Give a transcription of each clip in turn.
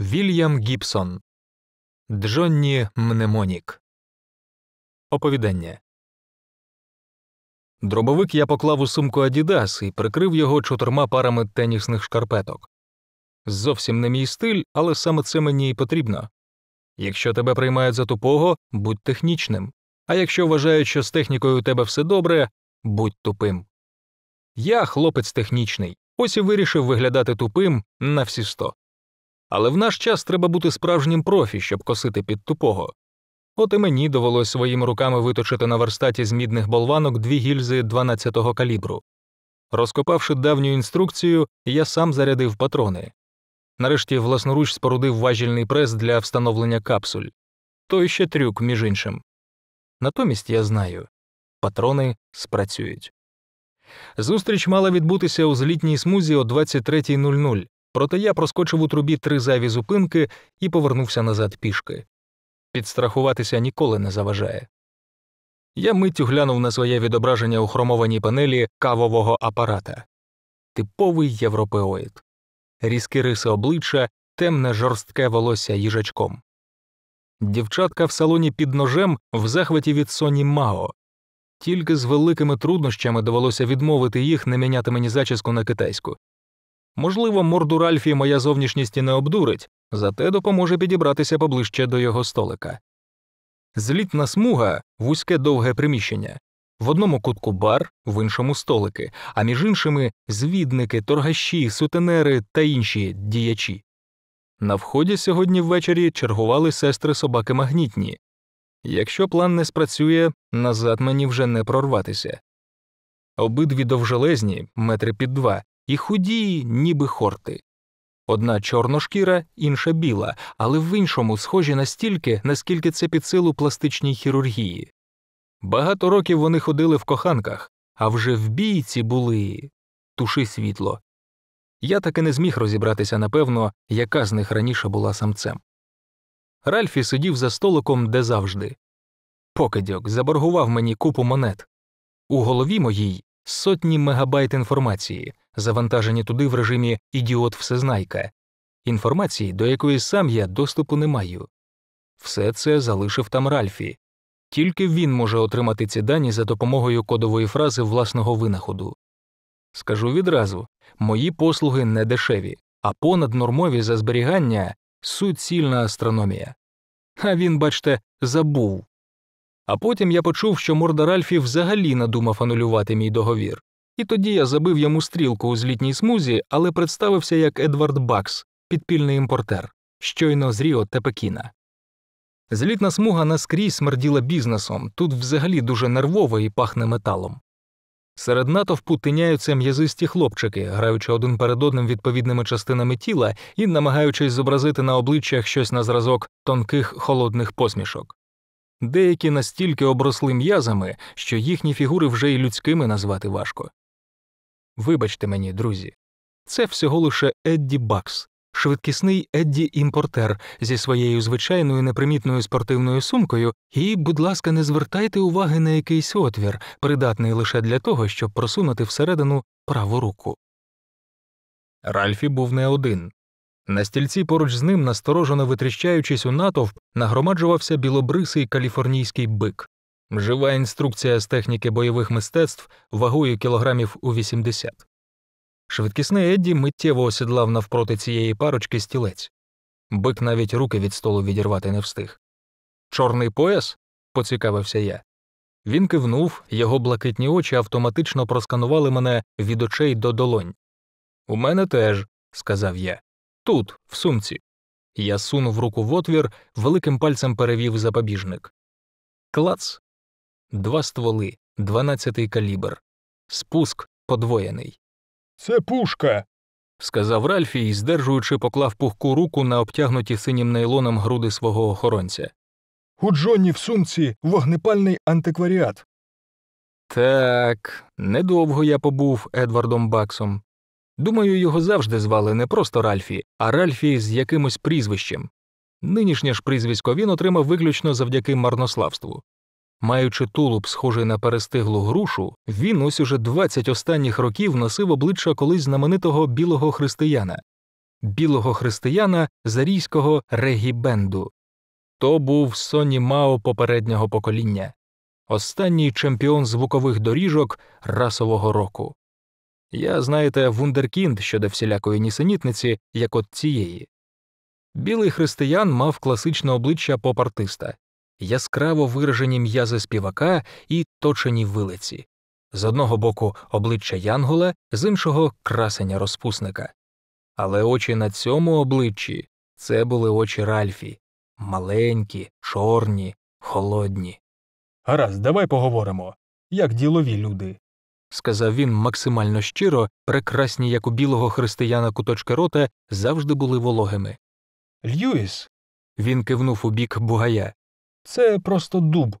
Вільям Гібсон Джонні Мнемонік Оповідання Дробовик я поклав у сумку Адідас і прикрив його чотирма парами тенісних шкарпеток. Зовсім не мій стиль, але саме це мені і потрібно. Якщо тебе приймають за тупого, будь технічним, а якщо вважають, що з технікою у тебе все добре, будь тупим. Я хлопець технічний, ось і вирішив виглядати тупим на всі сто. Але в наш час треба бути справжнім профі, щоб косити під тупого. От і мені довелось своїми руками виточити на верстаті з мідних болванок дві гільзи 12-го калібру. Розкопавши давню інструкцію, я сам зарядив патрони. Нарешті власноруч спорудив важільний прес для встановлення капсуль. Той ще трюк, між іншим. Натомість я знаю патрони спрацюють. Зустріч мала відбутися у злітній смузі о 23.00, проте я проскочив у трубі три зайві зупинки і повернувся назад пішки. Підстрахуватися ніколи не заважає. Я миттю глянув на своє відображення у хромованій панелі кавового апарата. Типовий європеоїд, різкі риси обличчя, темне жорстке волосся їжачком. Дівчатка в салоні під ножем в захваті від Соні Мао. Тільки з великими труднощами довелося відмовити їх не міняти мені зачіску на китайську. Можливо, морду Ральфі моя зовнішність і не обдурить, зате допоможе підібратися поближче до його столика. Злітна смуга вузьке довге приміщення. В одному кутку бар, в іншому столики, а між іншими звідники, торгаші, сутенери та інші діячі. На вході сьогодні ввечері чергували сестри собаки магнітні. Якщо план не спрацює, назад мені вже не прорватися. Обидві довжелезні, метри під два, і худі, ніби хорти. Одна чорношкіра, інша біла, але в іншому схожі настільки, наскільки це під силу пластичній хірургії. Багато років вони ходили в коханках, а вже в бійці були туши світло. Я таки не зміг розібратися напевно, яка з них раніше була самцем. Ральфі сидів за столиком де завжди. Покидьок заборгував мені купу монет. У голові моїй сотні мегабайт інформації, завантажені туди в режимі ідіот всезнайка, інформації, до якої сам я доступу не маю. Все це залишив там Ральфі, тільки він може отримати ці дані за допомогою кодової фрази власного винаходу. Скажу відразу мої послуги не дешеві, а понаднормові за зберігання суцільна астрономія. А він, бачте, забув. А потім я почув, що морда Ральфі взагалі надумав анулювати мій договір, і тоді я забив йому стрілку у злітній смузі, але представився як Едвард Бакс, підпільний імпортер, щойно з Ріо та Пекіна. Злітна смуга наскрізь смерділа бізнесом, тут взагалі дуже нервово і пахне металом. Серед натовпу тиняються м'язисті хлопчики, граючи один перед одним відповідними частинами тіла і намагаючись зобразити на обличчях щось на зразок тонких холодних посмішок. Деякі настільки обросли м'язами, що їхні фігури вже й людськими назвати важко. Вибачте мені, друзі, це всього лише Едді Бакс, швидкісний Едді імпортер зі своєю звичайною непримітною спортивною сумкою, і, будь ласка, не звертайте уваги на якийсь отвір, придатний лише для того, щоб просунути всередину праву руку. Ральфі був не один. На стільці поруч з ним, насторожено витріщаючись у натовп, нагромаджувався білобрисий каліфорнійський бик, жива інструкція з техніки бойових мистецтв вагою кілограмів у 80. Швидкісний Едді миттєво осідлав навпроти цієї парочки стілець. Бик навіть руки від столу відірвати не встиг. Чорний пояс? поцікавився я. Він кивнув, його блакитні очі автоматично просканували мене від очей до долонь. У мене теж, сказав я. Тут, в сумці. Я сунув руку в отвір, великим пальцем перевів запобіжник. Клац. Два стволи, дванадцятий калібр. Спуск подвоєний. Це пушка. сказав Ральфі і, здержуючи, поклав пухку руку на обтягнуті синім нейлоном груди свого охоронця. У Джонні в сумці вогнепальний антикваріат. Так, недовго я побув Едвардом Баксом. Думаю, його завжди звали не просто Ральфі, а Ральфі з якимось прізвищем. Нинішнє ж прізвисько він отримав виключно завдяки марнославству. Маючи тулуб, схожий на перестиглу грушу, він ось уже 20 останніх років носив обличчя колись знаменитого білого християна. білого християна з арійського регі-бенду. То був Соні Мао попереднього покоління, останній чемпіон звукових доріжок расового року. Я, знаєте, вундеркінд щодо всілякої нісенітниці, як от цієї. Білий християн мав класичне обличчя поп-артиста, яскраво виражені м'язи співака і точені вилиці. З одного боку обличчя Янгола, з іншого красення розпусника. Але очі на цьому обличчі це були очі Ральфі маленькі, чорні, холодні. Гаразд, давай поговоримо. Як ділові люди. Сказав він максимально щиро, прекрасні, як у білого християна куточки рота, завжди були вологими. Льюіс, Він кивнув у бік бугая. Це просто дуб.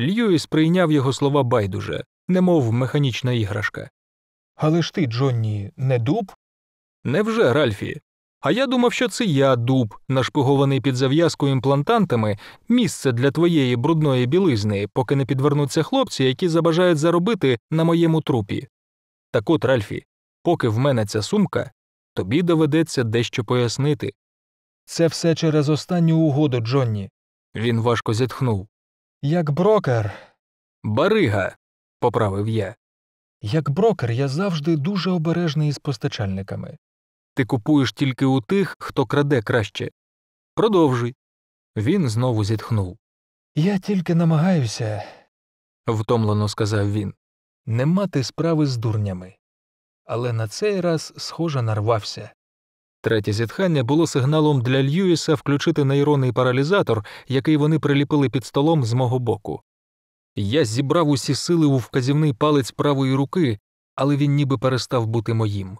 Льюіс прийняв його слова байдуже, немов механічна іграшка. Але ж ти, Джонні, не дуб? Невже, Ральфі? А я думав, що це я, дуб, нашпигований під зав'язку імплантантами, місце для твоєї брудної білизни, поки не підвернуться хлопці, які забажають заробити на моєму трупі. Так от, Ральфі, поки в мене ця сумка, тобі доведеться дещо пояснити. Це все через останню угоду, Джонні. Він важко зітхнув. Як брокер. Барига, поправив я. Як брокер я завжди дуже обережний із постачальниками. Ти купуєш тільки у тих, хто краде краще. Продовжуй. Він знову зітхнув. Я тільки намагаюся втомлено сказав він. не мати справи з дурнями. Але на цей раз, схоже, нарвався. Третє зітхання було сигналом для Льюіса включити нейронний паралізатор, який вони приліпили під столом з мого боку. Я зібрав усі сили у вказівний палець правої руки, але він ніби перестав бути моїм.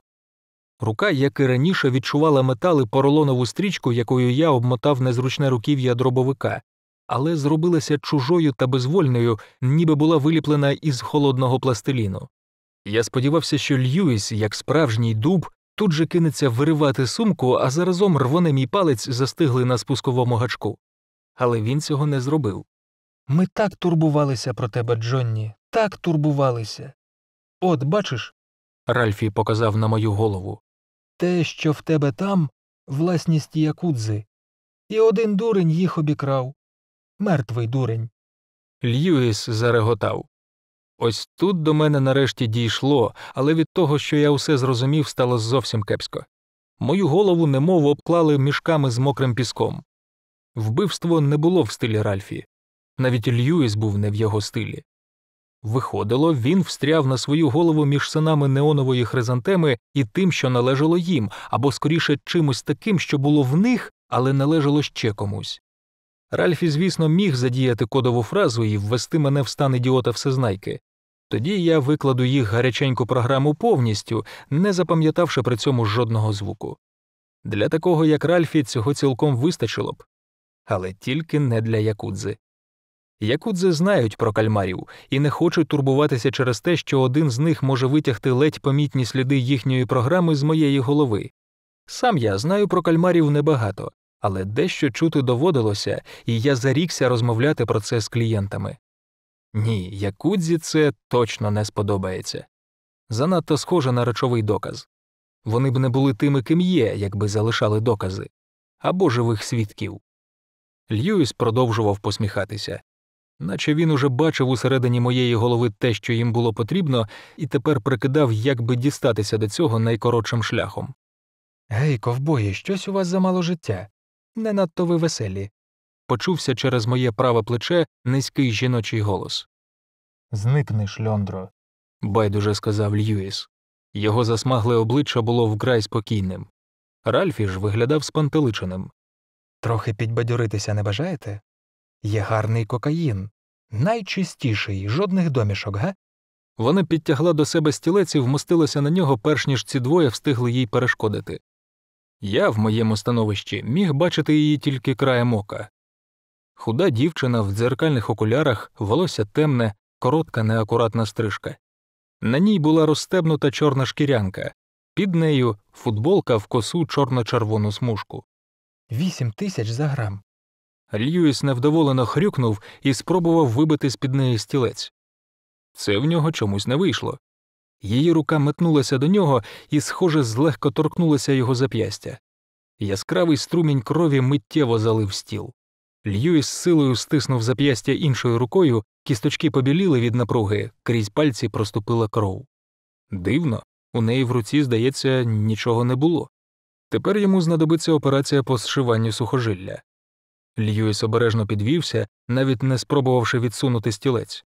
Рука, як і раніше, відчувала метал і поролонову стрічку, якою я обмотав незручне руків'я дробовика, але зробилася чужою та безвольною, ніби була виліплена із холодного пластиліну. Я сподівався, що Льюіс, як справжній дуб, тут же кинеться виривати сумку, а заразом рвоне мій палець застигли на спусковому гачку. Але він цього не зробив. Ми так турбувалися про тебе, Джонні, так турбувалися. От, бачиш, Ральфі показав на мою голову. те, що в тебе там, власність якудзи. І один дурень їх обікрав. Мертвий дурень. Льюіс зареготав. Ось тут до мене нарешті дійшло, але від того, що я усе зрозумів, стало зовсім кепсько. Мою голову немов обклали мішками з мокрим піском. Вбивство не було в стилі Ральфі, навіть Льюіс був не в його стилі. Виходило, він встряв на свою голову між синами неонової хризантеми і тим, що належало їм, або скоріше чимось таким, що було в них, але належало ще комусь. Ральфі, звісно, міг задіяти кодову фразу і ввести мене в стан ідіота всезнайки. Тоді я викладу їх гаряченьку програму повністю, не запам'ятавши при цьому жодного звуку. Для такого, як Ральфі, цього цілком вистачило б, але тільки не для якудзи. Якудзи знають про кальмарів і не хочуть турбуватися через те, що один з них може витягти ледь помітні сліди їхньої програми з моєї голови. Сам я знаю про кальмарів небагато, але дещо чути доводилося, і я зарікся розмовляти про це з клієнтами. Ні, якудзі це точно не сподобається. Занадто схоже на речовий доказ. Вони б не були тими, ким є, якби залишали докази або живих свідків. Льюіс продовжував посміхатися, наче він уже бачив усередині моєї голови те, що їм було потрібно, і тепер прикидав, як би дістатися до цього найкоротшим шляхом. Гей, ковбої, щось у вас замало життя. Не надто ви веселі. Почувся через моє праве плече низький жіночий голос. Зникни, шльондро. байдуже сказав Льюіс. Його засмагле обличчя було вкрай спокійним. Ральфі ж виглядав спантеличеним. Трохи підбадьоритися не бажаєте? Є гарний кокаїн. Найчистіший, жодних домішок, га? Вона підтягла до себе стілець і вмостилася на нього, перш ніж ці двоє встигли їй перешкодити. Я в моєму становищі міг бачити її тільки краєм ока. Худа дівчина в дзеркальних окулярах, волосся темне, коротка неакуратна стрижка. На ній була розстебнута чорна шкірянка, під нею футболка в косу чорно-червону смужку. Вісім тисяч за грам. Льюіс невдоволено хрюкнув і спробував вибити з під неї стілець. Це в нього чомусь не вийшло. Її рука метнулася до нього і, схоже, злегко торкнулася його зап'ястя. Яскравий струмінь крові миттєво залив стіл. Льюіс силою стиснув зап'ястя іншою рукою, кісточки побіліли від напруги, крізь пальці проступила кров. Дивно, у неї в руці, здається, нічого не було. Тепер йому знадобиться операція по зшиванню сухожилля. Льюіс обережно підвівся, навіть не спробувавши відсунути стілець.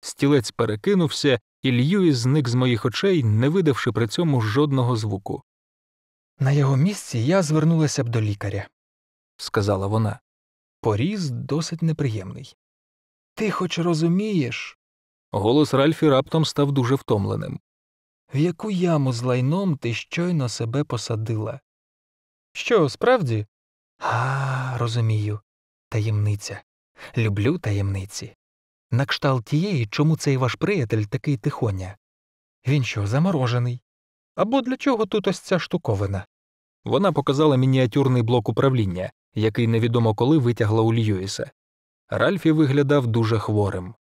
Стілець перекинувся, і Льюіс зник з моїх очей, не видавши при цьому жодного звуку, На його місці я звернулася б до лікаря. сказала вона. Поріз досить неприємний. Ти хоч розумієш, Голос Ральфі раптом став дуже втомленим. в яку яму з лайном ти щойно себе посадила? Що, справді? А, розумію. Таємниця. Люблю таємниці. На кшталт тієї, чому цей ваш приятель такий тихоня. Він що, заморожений? Або для чого тут ось ця штуковина? Вона показала мініатюрний блок управління, який невідомо коли витягла у Льюіса. Ральфі виглядав дуже хворим.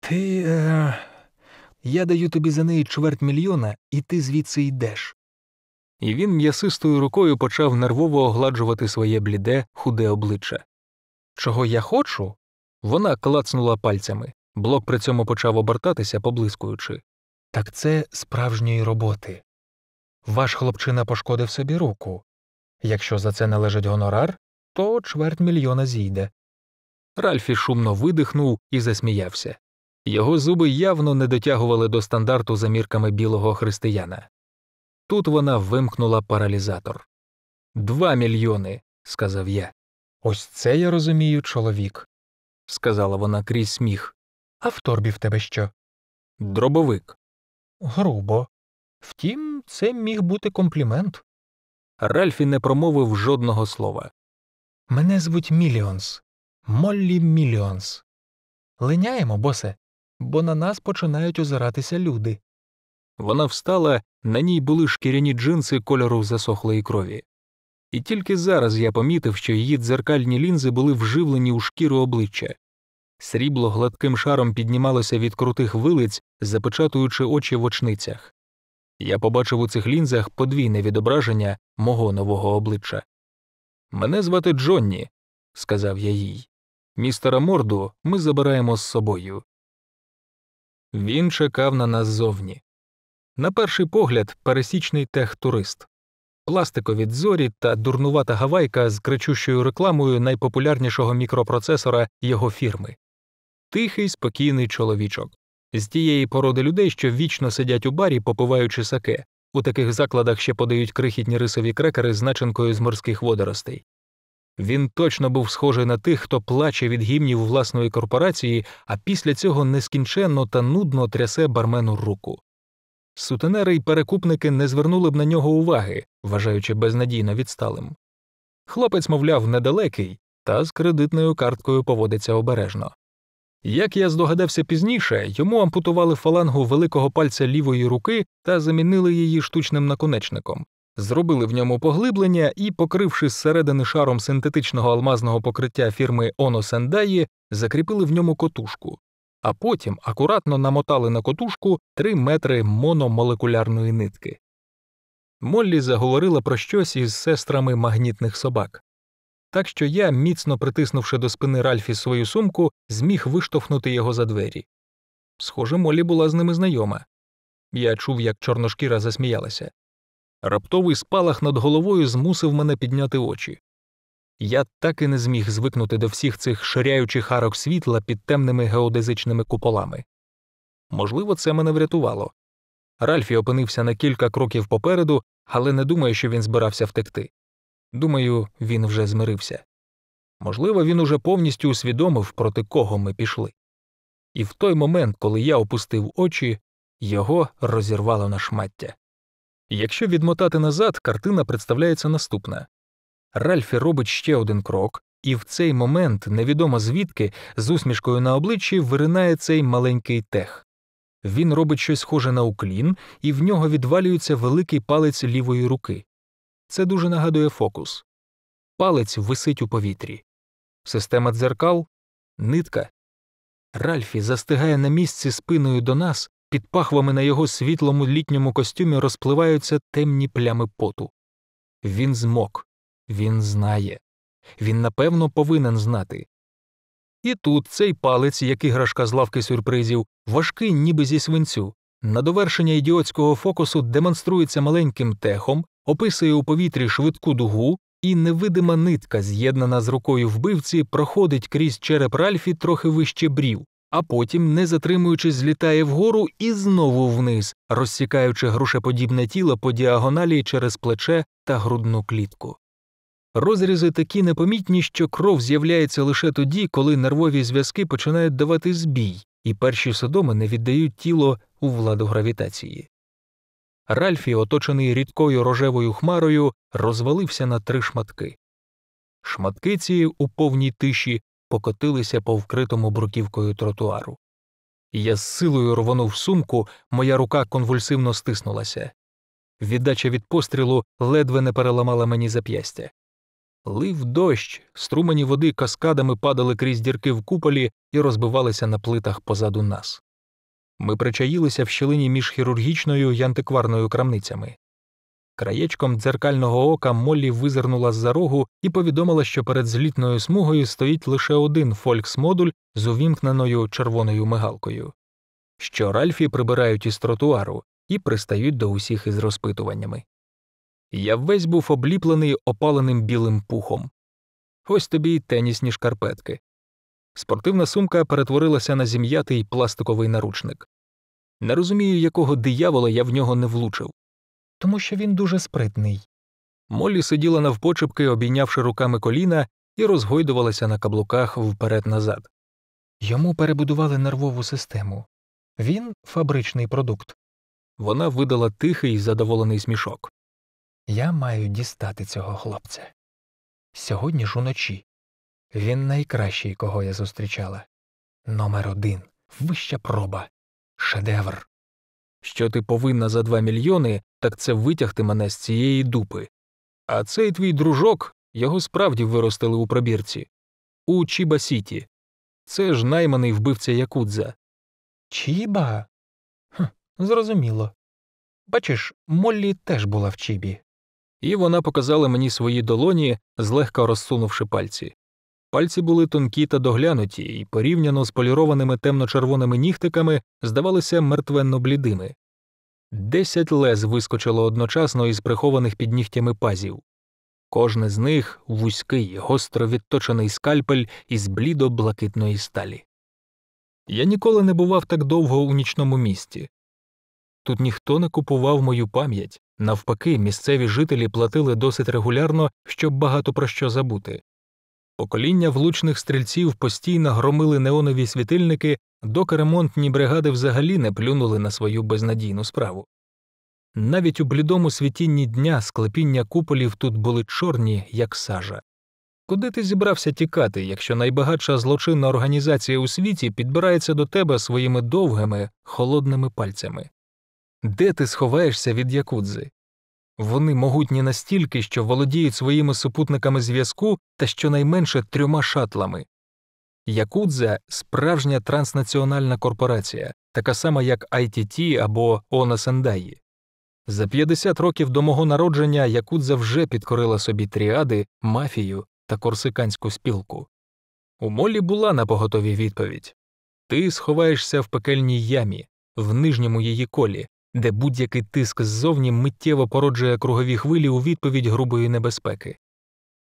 Ти. Е... Я даю тобі за неї чверть мільйона, і ти звідси йдеш. І він м'ясистою рукою почав нервово огладжувати своє бліде, худе обличчя. Чого я хочу? Вона клацнула пальцями, блок при цьому почав обертатися, поблискуючи. Так це справжньої роботи. Ваш хлопчина пошкодив собі руку. Якщо за це належить гонорар, то чверть мільйона зійде. Ральфі шумно видихнув і засміявся. Його зуби явно не дотягували до стандарту за мірками білого християна. Тут вона вимкнула паралізатор. Два мільйони, сказав я, Ось це я розумію, чоловік. сказала вона крізь сміх. А в торбі в тебе що? Дробовик. Грубо. Втім, це міг бути комплімент. Ральфі не промовив жодного слова. Мене звуть Міліонс. Моллі Міліонс. Линяємо, босе, бо на нас починають озиратися люди. Вона встала, на ній були шкіряні джинси кольору засохлої крові. І тільки зараз я помітив, що її дзеркальні лінзи були вживлені у шкіру обличчя. Срібло гладким шаром піднімалося від крутих вилиць, запечатуючи очі в очницях. Я побачив у цих лінзах подвійне відображення мого нового обличчя. Мене звати Джонні, сказав я їй. Містера Морду ми забираємо з собою. Він чекав на нас ззовні. На перший погляд, пересічний техтурист. Пластикові дзорі та дурнувата гавайка з кричущою рекламою найпопулярнішого мікропроцесора його фірми. Тихий, спокійний чоловічок. З тієї породи людей, що вічно сидять у барі, попиваючи саке. У таких закладах ще подають крихітні рисові крекери з начинкою з морських водоростей. Він точно був схожий на тих, хто плаче від гімнів власної корпорації, а після цього нескінченно та нудно трясе бармену руку. Сутенери й перекупники не звернули б на нього уваги, вважаючи безнадійно відсталим. Хлопець, мовляв, недалекий, та з кредитною карткою поводиться обережно. Як я здогадався пізніше, йому ампутували фалангу великого пальця лівої руки та замінили її штучним наконечником, зробили в ньому поглиблення і, покривши зсередини шаром синтетичного алмазного покриття фірми Ono Sendai, закріпили в ньому котушку, а потім акуратно намотали на котушку 3 метри мономолекулярної нитки. Моллі заговорила про щось із сестрами магнітних собак. Так що я, міцно притиснувши до спини Ральфі свою сумку, зміг виштовхнути його за двері. Схоже, Моллі була з ними знайома. Я чув, як чорношкіра засміялася. Раптовий спалах над головою змусив мене підняти очі. Я так і не зміг звикнути до всіх цих ширяючих арок світла під темними геодезичними куполами. Можливо, це мене врятувало. Ральфі опинився на кілька кроків попереду, але не думаю, що він збирався втекти. Думаю, він вже змирився. Можливо, він уже повністю усвідомив, проти кого ми пішли. І в той момент, коли я опустив очі, його розірвало на шмаття. Якщо відмотати назад, картина представляється наступна Ральфі робить ще один крок, і в цей момент, невідомо звідки, з усмішкою на обличчі виринає цей маленький тех. Він робить щось схоже на уклін, і в нього відвалюється великий палець лівої руки. Це дуже нагадує фокус. Палець висить у повітрі. Система дзеркал нитка. Ральфі застигає на місці спиною до нас, під пахвами на його світлому літньому костюмі розпливаються темні плями поту. Він змок, Він знає. Він напевно повинен знати. І тут цей палець, як іграшка з лавки сюрпризів, важкий, ніби зі свинцю. На довершення ідіотського фокусу демонструється маленьким техом, описує у повітрі швидку дугу, і невидима нитка, з'єднана з рукою вбивці, проходить крізь череп Ральфі трохи вище брів, а потім, не затримуючись, злітає вгору і знову вниз, розсікаючи грушеподібне тіло по діагоналі через плече та грудну клітку. Розрізи такі непомітні, що кров з'являється лише тоді, коли нервові зв'язки починають давати збій, і перші содоми не віддають тіло у владу гравітації. Ральфі, оточений рідкою рожевою хмарою, розвалився на три шматки. Шматки ці у повній тиші покотилися по вкритому бруківкою тротуару. Я з силою рвонув сумку, моя рука конвульсивно стиснулася. Віддача від пострілу ледве не переламала мені зап'ястя. Лив дощ, струмені води каскадами падали крізь дірки в куполі і розбивалися на плитах позаду нас. Ми причаїлися в щілині між хірургічною й антикварною крамницями. Краєчком дзеркального ока Моллі визирнула з за рогу і повідомила, що перед злітною смугою стоїть лише один фолькс-модуль з увімкненою червоною мигалкою, що Ральфі прибирають із тротуару і пристають до усіх із розпитуваннями. Я весь був обліплений опаленим білим пухом. Ось тобі й тенісні шкарпетки. Спортивна сумка перетворилася на зім'ятий пластиковий наручник. Не розумію, якого диявола я в нього не влучив. Тому що він дуже спритний. Моллі сиділа навпочепки, обійнявши руками коліна, і розгойдувалася на каблуках вперед назад. Йому перебудували нервову систему. Він фабричний продукт. Вона видала тихий задоволений смішок. Я маю дістати цього хлопця. Сьогодні ж уночі. Він найкращий, кого я зустрічала. Номер один вища проба, шедевр. Що ти повинна за два мільйони, так це витягти мене з цієї дупи. А цей твій дружок його справді виростили у пробірці. У Чіба Сіті. Це ж найманий вбивця Якудза. Чіба? Хм, Зрозуміло. Бачиш, Моллі теж була в Чібі. І вона показала мені свої долоні, злегка розсунувши пальці. Пальці були тонкі та доглянуті, і порівняно з полірованими темно-червоними нігтиками здавалися мертвенно блідими. Десять лез вискочило одночасно із прихованих під нігтями пазів. Кожне з них вузький, гостро відточений скальпель із блідо блакитної сталі. Я ніколи не бував так довго у нічному місті. Тут ніхто не купував мою пам'ять, навпаки, місцеві жителі платили досить регулярно, щоб багато про що забути. Покоління влучних стрільців постійно громили неонові світильники, доки ремонтні бригади взагалі не плюнули на свою безнадійну справу. Навіть у блідому світінні дня склепіння куполів тут були чорні, як сажа. Куди ти зібрався тікати, якщо найбагатша злочинна організація у світі підбирається до тебе своїми довгими, холодними пальцями? Де ти сховаєшся від якудзи? Вони могутні настільки, що володіють своїми супутниками зв'язку та щонайменше трьома шатлами. Якудза справжня транснаціональна корпорація, така сама як ITT або Она Сендаї. За 50 років до мого народження Якудза вже підкорила собі тріади, мафію та корсиканську спілку. У Молі була на поготові відповідь Ти сховаєшся в пекельній ямі, в нижньому її колі, де будь-який тиск ззовні миттєво породжує кругові хвилі у відповідь грубої небезпеки.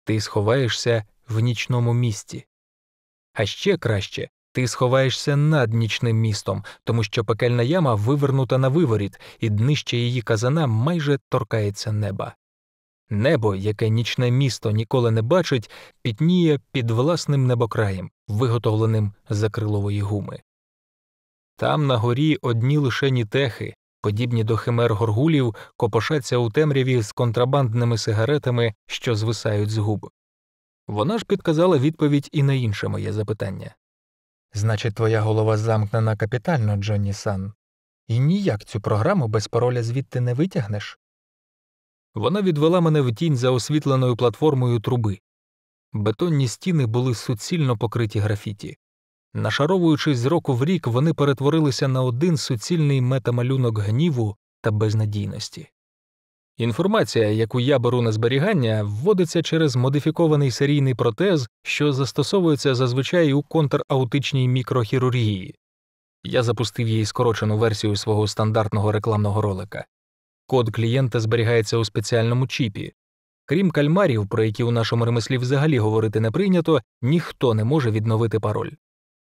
Ти сховаєшся в нічному місті. А ще краще ти сховаєшся над нічним містом, тому що пекельна яма вивернута на виворіт, і днище її казана майже торкається неба. Небо, яке нічне місто ніколи не бачить, пітніє під власним небокраєм, виготовленим з акрилової гуми. Там на горі одні лише нітехи, подібні до химер горгулів, копошаться у темряві з контрабандними сигаретами, що звисають з губ. Вона ж підказала відповідь і на інше моє запитання. Значить, твоя голова замкнена капітально, Джонні Сан, і ніяк цю програму без пароля звідти не витягнеш. Вона відвела мене в тінь за освітленою платформою труби. Бетонні стіни були суцільно покриті графіті. Нашаровуючись з року в рік, вони перетворилися на один суцільний метамалюнок гніву та безнадійності. Інформація, яку я беру на зберігання, вводиться через модифікований серійний протез, що застосовується зазвичай у контраутичній мікрохірургії. Я запустив їй скорочену версію свого стандартного рекламного ролика. Код клієнта зберігається у спеціальному чіпі. Крім кальмарів, про які у нашому ремеслі взагалі говорити не прийнято, ніхто не може відновити пароль.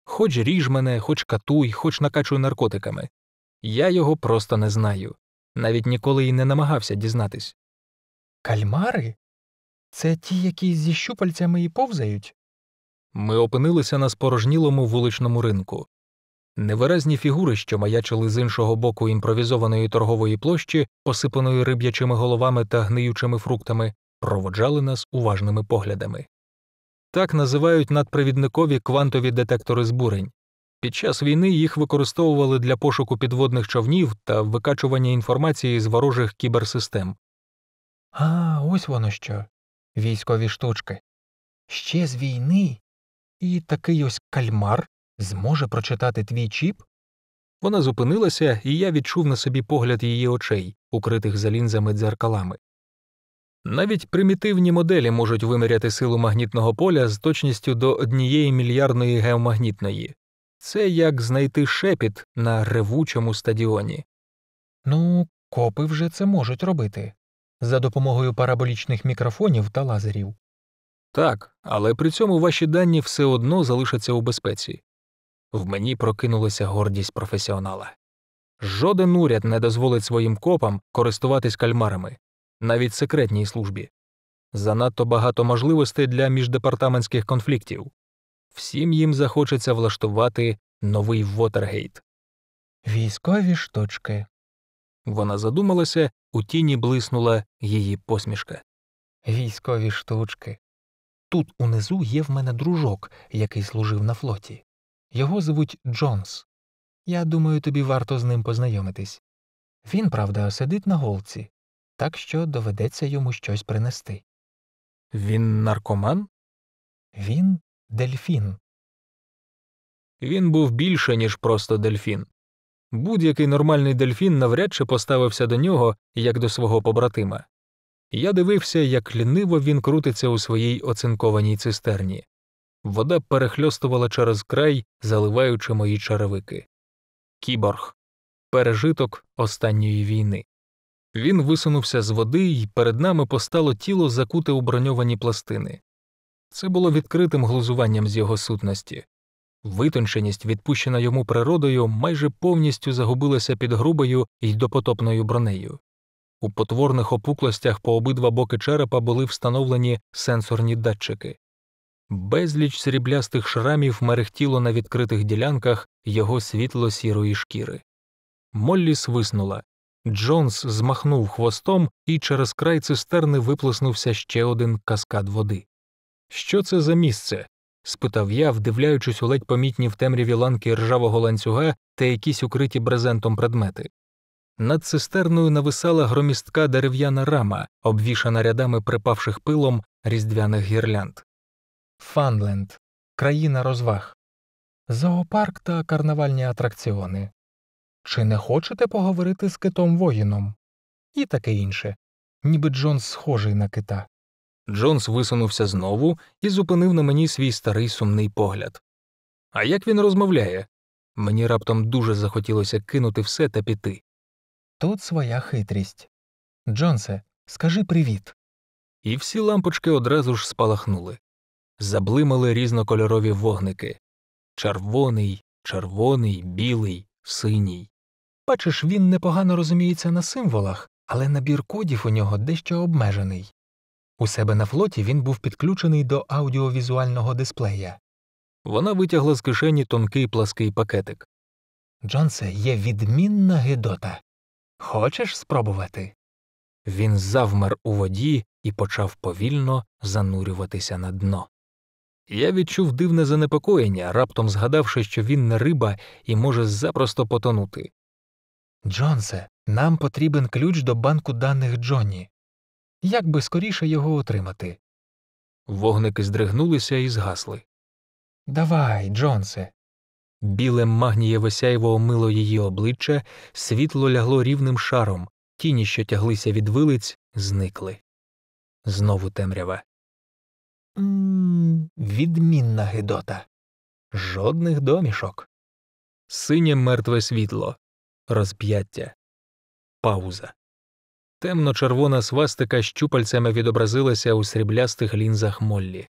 Хоч ріж мене, хоч катуй, хоч накачуй наркотиками. Я його просто не знаю, навіть ніколи й не намагався дізнатись. Кальмари? Це ті, які зі щупальцями і повзають? Ми опинилися на спорожнілому вуличному ринку. Невиразні фігури, що маячили з іншого боку імпровізованої торгової площі, осипаної риб'ячими головами та гниючими фруктами, проводжали нас уважними поглядами. Так називають надпровідникові квантові детектори збурень. Під час війни їх використовували для пошуку підводних човнів та викачування інформації з ворожих кіберсистем. А, ось воно що. Військові штучки. Ще з війни. І такий ось кальмар зможе прочитати твій чіп? Вона зупинилася, і я відчув на собі погляд її очей, укритих за лінзами дзеркалами. Навіть примітивні моделі можуть виміряти силу магнітного поля з точністю до однієї мільярдної геомагнітної. Це як знайти шепіт на ревучому стадіоні. Ну, копи вже це можуть робити за допомогою параболічних мікрофонів та лазерів. Так, але при цьому ваші дані все одно залишаться у безпеці. В мені прокинулася гордість професіонала. Жоден уряд не дозволить своїм копам користуватись кальмарами, навіть секретній службі. Занадто багато можливостей для міждепартаментських конфліктів. Всім їм захочеться влаштувати новий Вотергейт. Військові штучки. Вона задумалася, у тіні блиснула її посмішка. Військові штучки. Тут унизу є в мене дружок, який служив на флоті. Його звуть Джонс. Я думаю, тобі варто з ним познайомитись. Він, правда, сидить на голці, так що доведеться йому щось принести. Він наркоман? Він дельфін. Він був більше, ніж просто дельфін. Будь-який нормальний дельфін навряд чи поставився до нього, як до свого побратима. Я дивився, як ліниво він крутиться у своїй оцинкованій цистерні. Вода перехльостувала через край, заливаючи мої черевики. Кіборг пережиток останньої війни. Він висунувся з води, і перед нами постало тіло, закуте у броньовані пластини. Це було відкритим глузуванням з його сутності. Витонченість, відпущена йому природою, майже повністю загубилася під грубою й допотопною бронею. У потворних опуклостях по обидва боки черепа були встановлені сенсорні датчики. Безліч сріблястих шрамів мерехтіло на відкритих ділянках його світло сірої шкіри. Моллі свиснула. Джонс змахнув хвостом, і через край цистерни виплеснувся ще один каскад води. Що це за місце? спитав я, вдивляючись у ледь помітні в темряві ланки ржавого ланцюга та якісь укриті брезентом предмети. Над цистерною нависала громістка дерев'яна рама, обвішана рядами припавших пилом різдвяних гірлянд. Фанленд. Країна розваг. Зоопарк та карнавальні атракціони. Чи не хочете поговорити з китом воїном? І таке інше. Ніби Джонс схожий на кита. Джонс висунувся знову і зупинив на мені свій старий сумний погляд. А як він розмовляє? Мені раптом дуже захотілося кинути все та піти. Тут своя хитрість. Джонсе, скажи привіт. І всі лампочки одразу ж спалахнули. Заблимали різнокольорові вогники червоний, червоний, білий, синій. Бачиш, він непогано розуміється на символах, але набір кодів у нього дещо обмежений. У себе на флоті він був підключений до аудіовізуального дисплея. Вона витягла з кишені тонкий плаский пакетик. Джонсе є відмінна гидота. Хочеш спробувати? Він завмер у воді і почав повільно занурюватися на дно. Я відчув дивне занепокоєння, раптом згадавши, що він не риба і може запросто потонути. Джонсе, нам потрібен ключ до банку даних Джонні. Як би скоріше його отримати? Вогники здригнулися і згасли. Давай, Джонсе. Біле магнієве сяйво омило її обличчя, світло лягло рівним шаром, Тіні, що тяглися від вилиць, зникли. Знову темрява. відмінна Гедота. Жодних домішок. Синє мертве світло, розп'яття, пауза. Темно-червона свастика щупальцями відобразилася у сріблястих лінзах Моллі.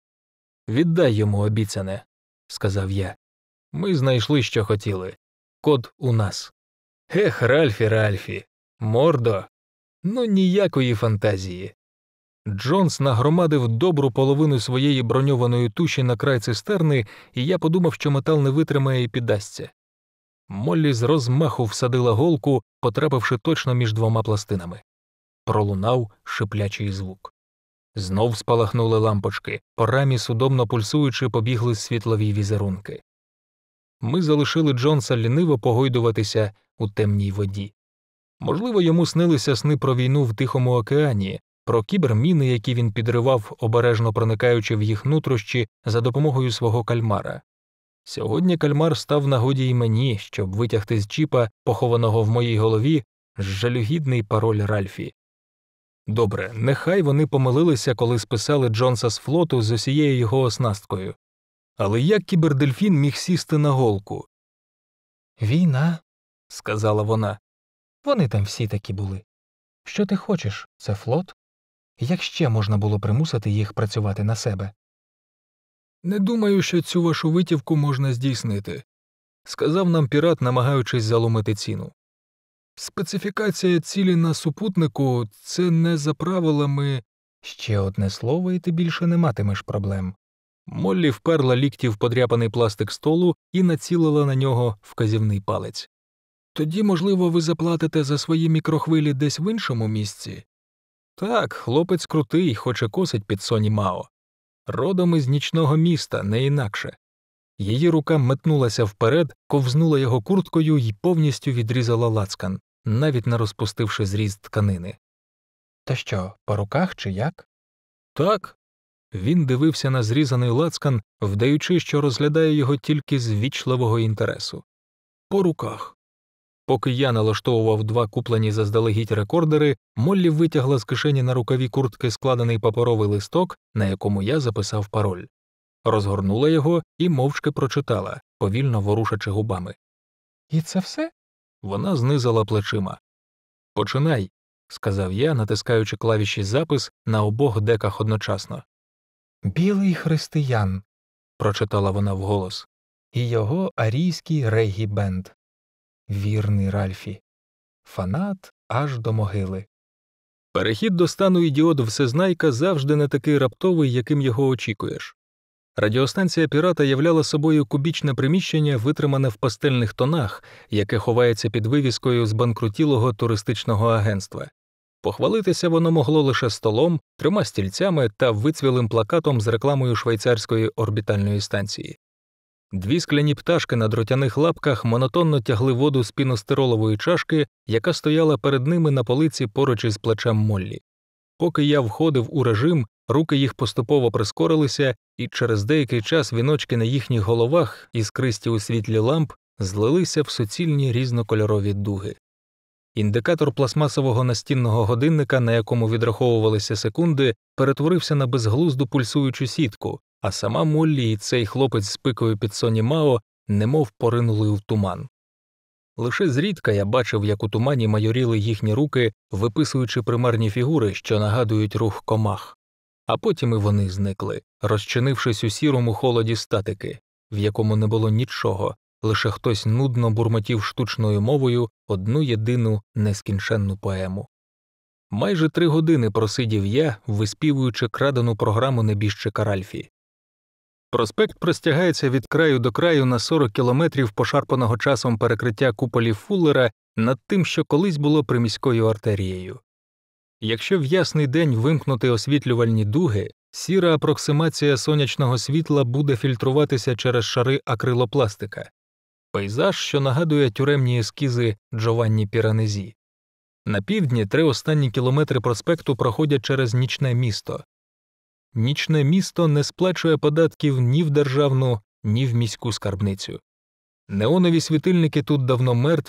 Віддай йому обіцяне, сказав я. Ми знайшли, що хотіли. Код у нас. Ех, Ральфі, Ральфі, мордо, ну ніякої фантазії. Джонс нагромадив добру половину своєї броньованої туші на край цистерни, і я подумав, що метал не витримає і піддасться. Моллі з розмаху всадила голку, потрапивши точно між двома пластинами. Пролунав шиплячий звук. Знов спалахнули лампочки, по рамі судомно пульсуючи, побігли світлові візерунки. Ми залишили Джонса ліниво погойдуватися у темній воді. Можливо, йому снилися сни про війну в Тихому океані, про кіберміни, які він підривав, обережно проникаючи в їх нутрощі за допомогою свого кальмара. Сьогодні кальмар став нагоді й мені, щоб витягти з чіпа, похованого в моїй голові, жалюгідний пароль Ральфі. Добре, нехай вони помилилися, коли списали Джонса з флоту з усією його оснасткою. Але як кібердельфін міг сісти на голку? Війна, сказала вона. Вони там всі такі були. Що ти хочеш? Це флот? Як ще можна було примусити їх працювати на себе? Не думаю, що цю вашу витівку можна здійснити, сказав нам пірат, намагаючись заломити ціну. Специфікація цілі на супутнику це не за правилами. Ще одне слово, і ти більше не матимеш проблем. Моллі вперла лікті в подряпаний пластик столу і націлила на нього вказівний палець. Тоді, можливо, ви заплатите за свої мікрохвилі десь в іншому місці? Так, хлопець крутий, хоче косить під Соні Мао. Родом із нічного міста, не інакше. Її рука метнулася вперед, ковзнула його курткою і повністю відрізала лацкан, навіть не розпустивши зріз тканини. Та що, по руках чи як? Так. Він дивився на зрізаний лацкан, вдаючи, що розглядає його тільки з вічливого інтересу. По руках. Поки я налаштовував два куплені заздалегідь рекордери, Моллі витягла з кишені на рукаві куртки складений паперовий листок, на якому я записав пароль. Розгорнула його і мовчки прочитала, повільно ворушачи губами. І це все? Вона знизала плечима. Починай, сказав я, натискаючи клавіші запис на обох деках одночасно. Білий християн, прочитала вона вголос. І його арійський регі бенд. Вірний Ральфі. Фанат аж до могили. Перехід до стану ідіот всезнайка завжди не такий раптовий, яким його очікуєш. Радіостанція пірата являла собою кубічне приміщення, витримане в пастельних тонах, яке ховається під вивіскою збанкрутілого туристичного агентства. Похвалитися воно могло лише столом, трьома стільцями та вицвілим плакатом з рекламою швейцарської орбітальної станції. Дві скляні пташки на дротяних лапках монотонно тягли воду з піностиролової чашки, яка стояла перед ними на полиці поруч із плечем Моллі. Поки я входив у режим, руки їх поступово прискорилися, і через деякий час віночки на їхніх головах, іскристі у світлі ламп, злилися в суцільні різнокольорові дуги. Індикатор пластмасового настінного годинника, на якому відраховувалися секунди, перетворився на безглузду пульсуючу сітку, а сама Моллі і цей хлопець з пикою під Соні Мао немов поринули в туман. Лише зрідка я бачив, як у тумані майоріли їхні руки, виписуючи примарні фігури, що нагадують рух комах, а потім і вони зникли, розчинившись у сірому холоді статики, в якому не було нічого, лише хтось нудно бурмотів штучною мовою одну єдину нескінченну поему. Майже три години просидів я, виспівуючи крадену програму небіжчика Ральфі. Проспект простягається від краю до краю на 40 кілометрів пошарпаного часом перекриття куполів Фуллера над тим, що колись було приміською артерією. Якщо в ясний день вимкнути освітлювальні дуги, сіра апроксимація сонячного світла буде фільтруватися через шари акрилопластика, пейзаж, що нагадує тюремні ескізи Джованні Піранезі. На півдні три останні кілометри проспекту проходять через нічне місто. Нічне місто не сплачує податків ні в державну, ні в міську скарбницю. Неонові світильники тут давно мертві,